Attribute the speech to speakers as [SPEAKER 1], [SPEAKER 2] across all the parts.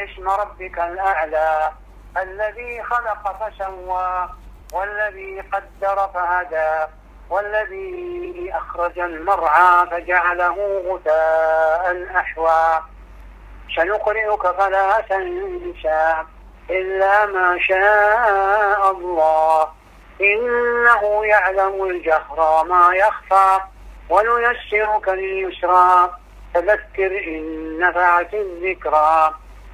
[SPEAKER 1] اسم ربك الأعلى الذي خلق فسوى والذي قدر فهدى والذي أخرج المرعى فجعله غثاء أحوى. سنقرئك فلا تنسى إلا ما شاء الله إنه يعلم الجهر ما يخفى ونيسرك لليسرى فذكر إن نفعت الذكرى.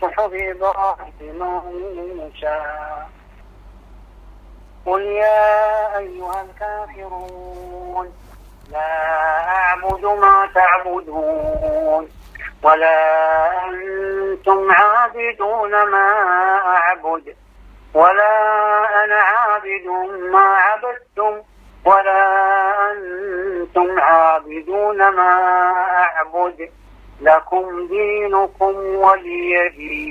[SPEAKER 1] صحف إبراهيم وموسى قل يا أيها الكافرون لا أعبد ما تعبدون ولا أنتم عابدون ما أعبد ولا أنا عابد ما عبدتم ولا أنتم عابدون ما أعبد. لكم دينكم ولي five